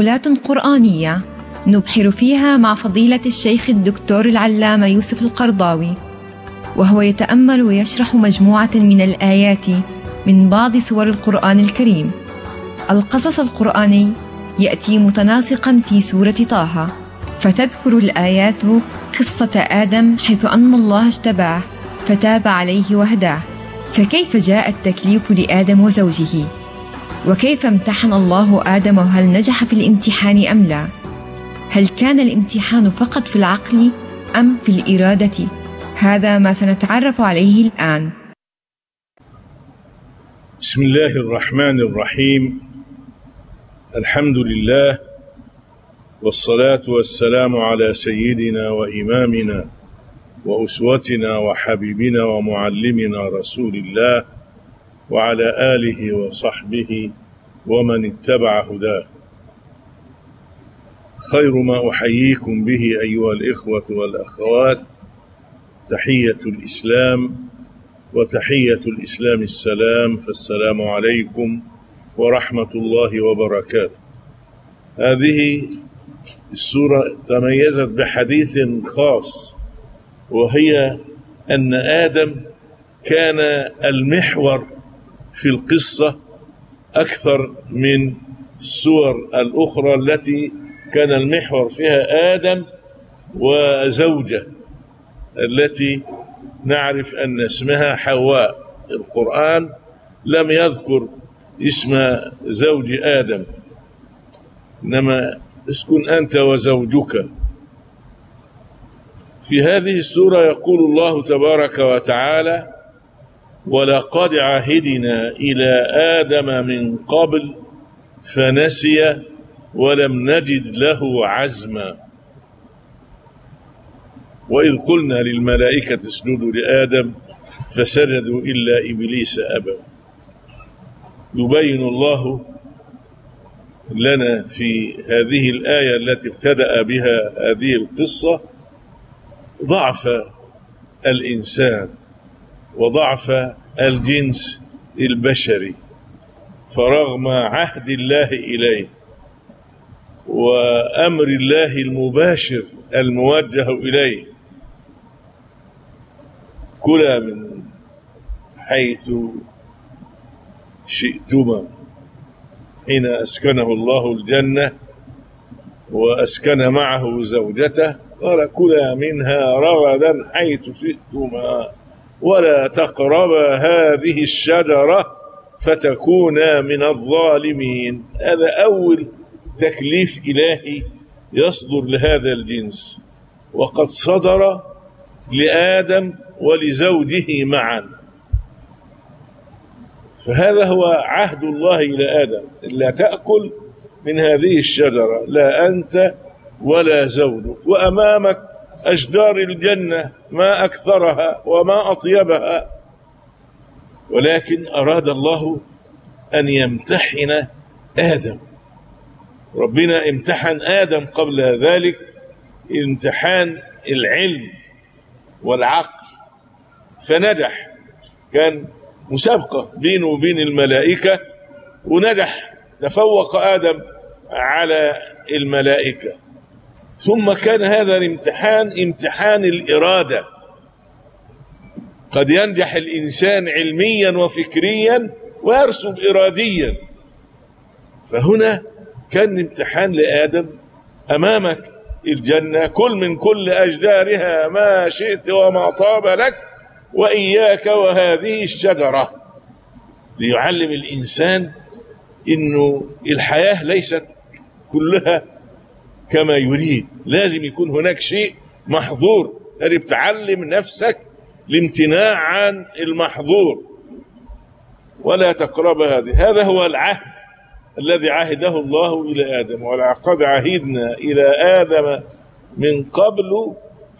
تأملات قرآنية نبحر فيها مع فضيلة الشيخ الدكتور العلامة يوسف القرضاوي وهو يتأمل ويشرح مجموعة من الآيات من بعض سور القرآن الكريم القصص القرآني يأتي متناسقا في سورة طه فتذكر الآيات قصة آدم حيث أن الله اجتباه فتاب عليه وهداه فكيف جاء التكليف لآدم وزوجه؟ وكيف امتحن الله آدم وهل نجح في الامتحان أم لا؟ هل كان الامتحان فقط في العقل أم في الإرادة؟ هذا ما سنتعرف عليه الآن. بسم الله الرحمن الرحيم الحمد لله والصلاة والسلام على سيدنا وإمامنا وأسوتنا وحبيبنا ومعلمنا رسول الله وعلى آله وصحبه ومن اتبع هداه. خير ما أحييكم به أيها الإخوة والأخوات. تحية الإسلام وتحية الإسلام السلام فالسلام عليكم ورحمة الله وبركاته. هذه السورة تميزت بحديث خاص وهي أن آدم كان المحور في القصة أكثر من السور الأخرى التي كان المحور فيها آدم وزوجة التي نعرف أن اسمها حواء. القرآن لم يذكر اسم زوج آدم. إنما اسكن أنت وزوجك. في هذه السورة يقول الله تبارك وتعالى ولقد عهدنا إلى آدم من قبل فنسي ولم نجد له عزما. وإذ قلنا للملائكة اسجدوا لآدم فسجدوا إلا إبليس أبى. يبين الله لنا في هذه الآية التي ابتدأ بها هذه القصة ضعف الإنسان وضعف الجنس البشري فرغم عهد الله إليه وأمر الله المباشر الموجه إليه كلا من حيث شئتما حين أسكنه الله الجنة وأسكن معه زوجته قال كلا منها رغدا حيث شئتما. ولا تقربا هذه الشجرة فتكونا من الظالمين. هذا أول تكليف إلهي يصدر لهذا الجنس. وقد صدر لآدم ولزوجه معا. فهذا هو عهد الله إلى آدم. لا تأكل من هذه الشجرة لا أنت ولا زوجك. وأمامك أشجار الجنة ما أكثرها وما أطيبها. ولكن أراد الله أن يمتحن آدم. ربنا امتحن آدم قبل ذلك امتحان العلم والعقل. فنجح. كان مسابقة بينه وبين الملائكة ونجح. تفوق آدم على الملائكة. ثم كان هذا الامتحان امتحان الإرادة. قد ينجح الإنسان علميا وفكريا ويرسب إراديا. فهنا كان امتحان لآدم أمامك الجنة كل من كل أشجارها ما شئت وما طاب لك وإياك وهذه الشجرة. ليعلم الإنسان إنه الحياة ليست كلها كما يريد. لازم يكون هناك شيء محظور. يعني بتعلم نفسك الامتناع عن المحظور. ولا تقرب هذه. هذا هو العهد الذي عهده الله إلى آدم. ولقد عهدنا إلى آدم من قبل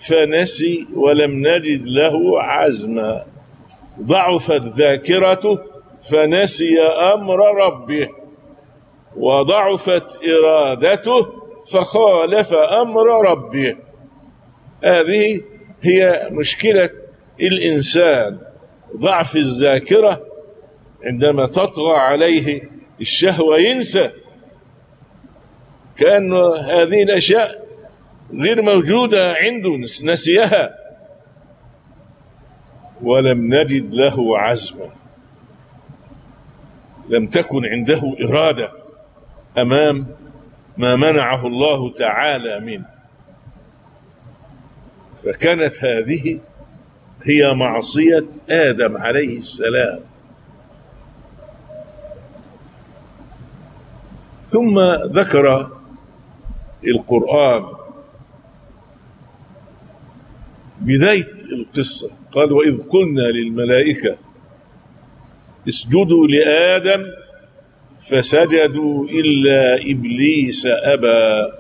فنسي ولم نجد له عزما. ضعفت ذاكرته فنسي أمر ربه. وضعفت إرادته فخالف أمر ربه. هذه هي مشكلة الإنسان. ضعف الذاكرة عندما تطغى عليه الشهوة ينسى. كأن هذه الأشياء غير موجودة عنده نسيها. ولم نجد له عزما. لم تكن عنده إرادة أمام ما منعه الله تعالى منه. فكانت هذه هي معصية آدم عليه السلام. ثم ذكر القرآن بداية القصة. قال وإذ قلنا للملائكة اسجدوا لآدم فسجدوا إلا إبليس أبى.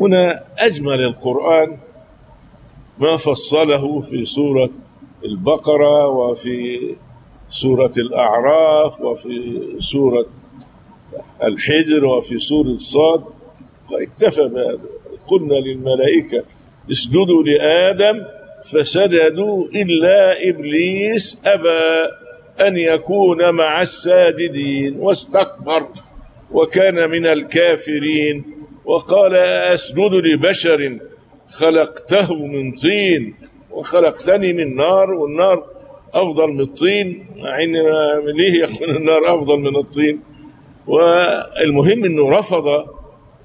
هنا أجمل القرآن ما فصله في سورة البقرة وفي سورة الأعراف وفي سورة الحجر وفي سورة صاد اكتفى بهذا. قلنا للملائكة اسجدوا لآدم فسجدوا إلا إبليس أبى. أن يكون مع الساجدين واستكبر وكان من الكافرين. وقال أسجد لبشر خلقته من طين وخلقتني من نار والنار أفضل من الطين مع ليه يكون النار أفضل من الطين؟ والمهم أنه رفض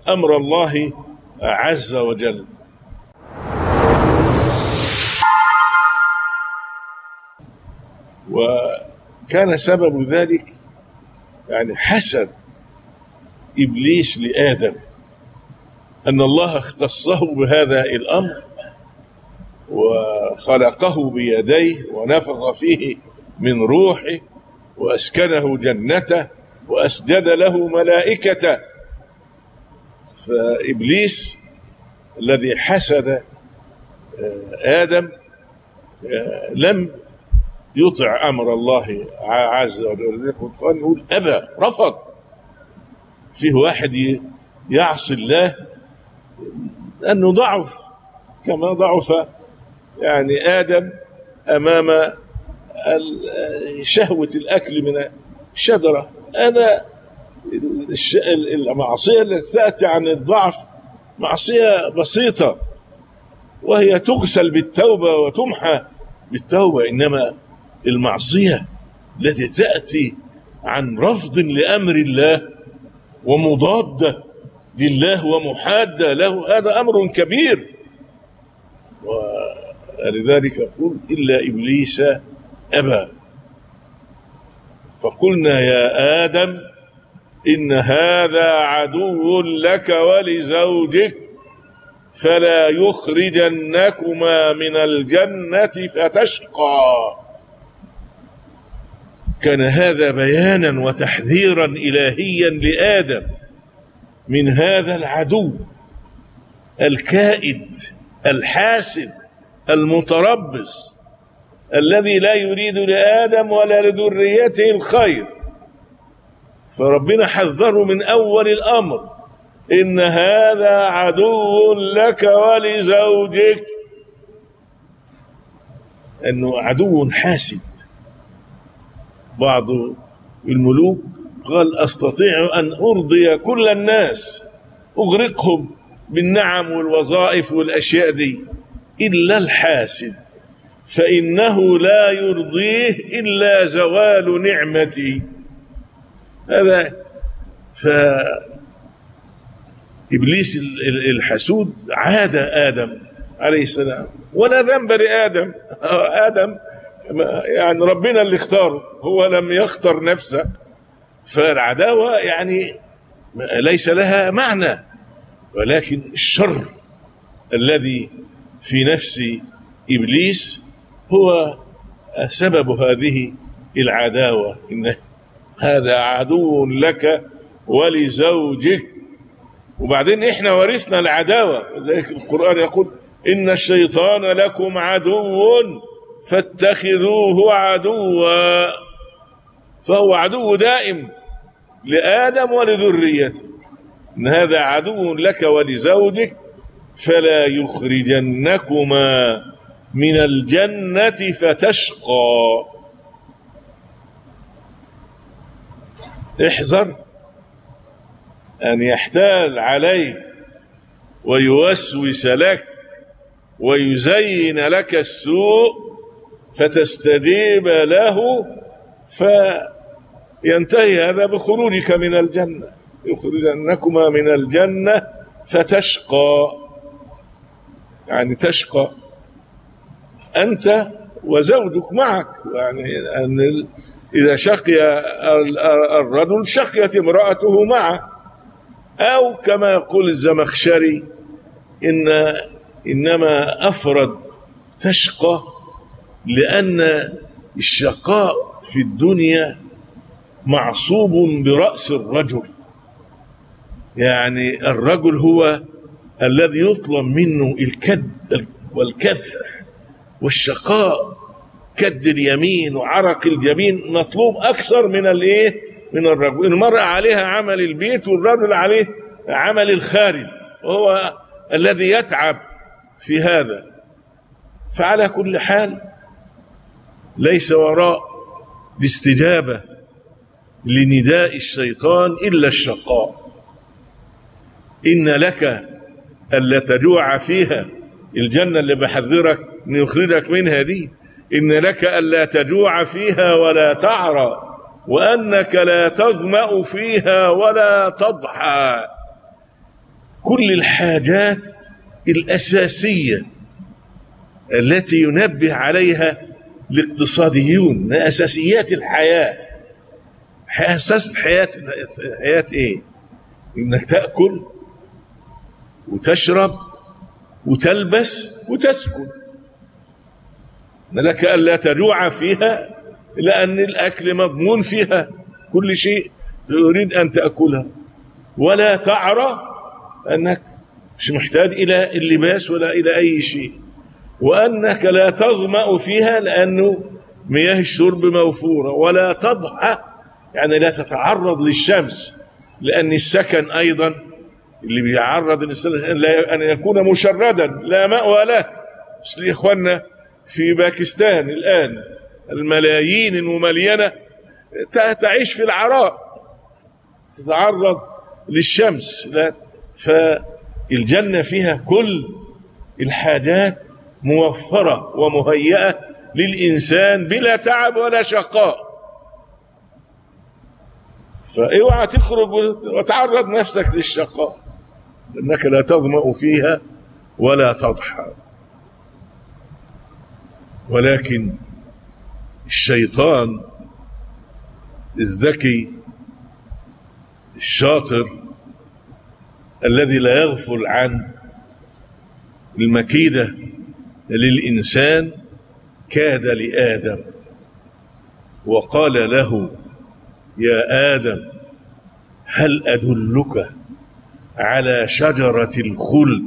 أمر الله عز وجل. وكان سبب ذلك يعني حسد إبليس لآدم أن الله اختصه بهذا الأمر وخلقه بيديه ونفخ فيه من روحه وأسكنه جنته وأسجد له ملائكته. فإبليس الذي حسد آدم لم يطع أمر الله عز وجل. القرآن يقول أبى رفض. فيه واحد يعصي الله أنه ضعف كما ضعف يعني آدم أمام شهوة الأكل من الشجرة. هذا المعصية التي تأتي عن الضعف معصية بسيطة وهي تغسل بالتوبة وتمحى بالتوبة. إنما المعصية التي تأتي عن رفض لأمر الله ومضادة لله ومحادة له هذا أمر كبير. ولذلك يقول إلا إبليس أبى. فقلنا يا آدم إن هذا عدو لك ولزوجك فلا يخرجنكما من الجنة فتشقى. كان هذا بيانا وتحذيرا إلهيا لآدم من هذا العدو الكائد الحاسد المتربص الذي لا يريد لآدم ولا لذريته الخير. فربنا حذره من أول الأمر إن هذا عدو لك ولزوجك. أنه عدو حاسد. بعض الملوك قال أستطيع أن أرضي كل الناس أغرقهم بالنعم والوظائف والأشياء دي إلا الحاسد فإنه لا يرضيه إلا زوال نعمتي هذا ف إبليس الحسود عاد آدم عليه السلام ولا ذنب لآدم آدم يعني ربنا اللي اختاره هو لم يختر نفسه فالعداوة يعني ليس لها معنى ولكن الشر الذي في نفس إبليس هو سبب هذه العداوة. إن هذا عدو لك ولزوجك. وبعدين إحنا ورثنا العداوة. القرآن يقول إن الشيطان لكم عدو. فاتخذوه عدوا فهو عدو دائم لآدم ولذريته. إن هذا عدو لك ولزوجك فلا يخرجنكما من الجنة فتشقى. احذر أن يحتال عليك ويوسوس لك ويزين لك السوء فتستجيب له فينتهي هذا بخروجك من الجنة. يخرجنكما من الجنة فتشقى. يعني تشقى. أنت وزوجك معك. يعني أن إذا شقي الرجل شقيت امرأته معه. أو كما يقول الزمخشري إن إنما أفرد تشقى لأن الشقاء في الدنيا معصوب برأس الرجل. يعني الرجل هو الذي يطلب منه الكد والكدر والشقاء كد اليمين وعرق الجبين. مطلوب أكثر من الإيه؟ من الرجل. المرأة عليها عمل البيت والرجل عليه عمل الخارج وهو الذي يتعب في هذا. فعلى كل حال ليس وراء الاستجابة لنداء الشيطان إلا الشقاء. إن لك ألا تجوع فيها الجنة اللي بحذرك أن يخرجك منها دي. إن لك ألا تجوع فيها ولا تعرى وأنك لا تظمأ فيها ولا تضحى. كل الحاجات الأساسية التي ينبه عليها الاقتصاديون أساسيات الحياة. أساس الحياة الحياة إيه؟ إنك تأكل وتشرب وتلبس وتسكن. لك ألا تجوع فيها لأن الأكل مضمون فيها. كل شيء تريد أن تأكلها ولا تعرى أنك مش محتاج إلى اللباس ولا إلى أي شيء. وأنك لا تظمأ فيها لأنه مياه الشرب موفورة ولا تضحى يعني لا تتعرض للشمس لأن السكن أيضا اللي بيعرض الإنسان أن يكون مشردا لا مأوى له. مثل إخواننا في باكستان الآن الملايين المملينة تعيش في العراء تتعرض للشمس لا. فالجنة فيها كل الحاجات موفرة ومهيئة للإنسان بلا تعب ولا شقاء. فاوعى تخرج وتعرض نفسك للشقاء انك لا تظمأ فيها ولا تضحى. ولكن الشيطان الذكي الشاطر الذي لا يغفل عن المكيدة للإنسان كاد لآدم وقال له يا آدم هل أدلك على شجرة الخلد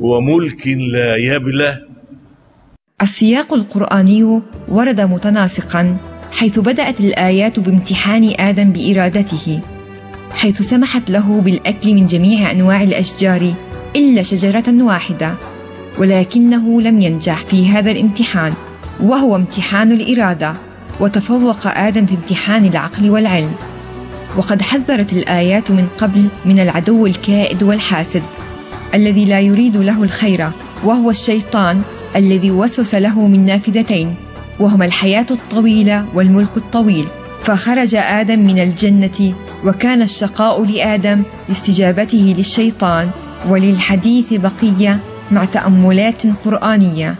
وملك لا يبلى؟ السياق القرآني ورد متناسقا حيث بدأت الآيات بامتحان آدم بإرادته حيث سمحت له بالأكل من جميع أنواع الأشجار إلا شجرة واحدة. ولكنه لم ينجح في هذا الامتحان وهو امتحان الإرادة وتفوق آدم في امتحان العقل والعلم. وقد حذرت الآيات من قبل من العدو الكائد والحاسد الذي لا يريد له الخير وهو الشيطان الذي وسوس له من نافذتين وهما الحياة الطويلة والملك الطويل. فخرج آدم من الجنة وكان الشقاء لآدم لاستجابته للشيطان وللحديث بقية. مع تأملات قرآنية.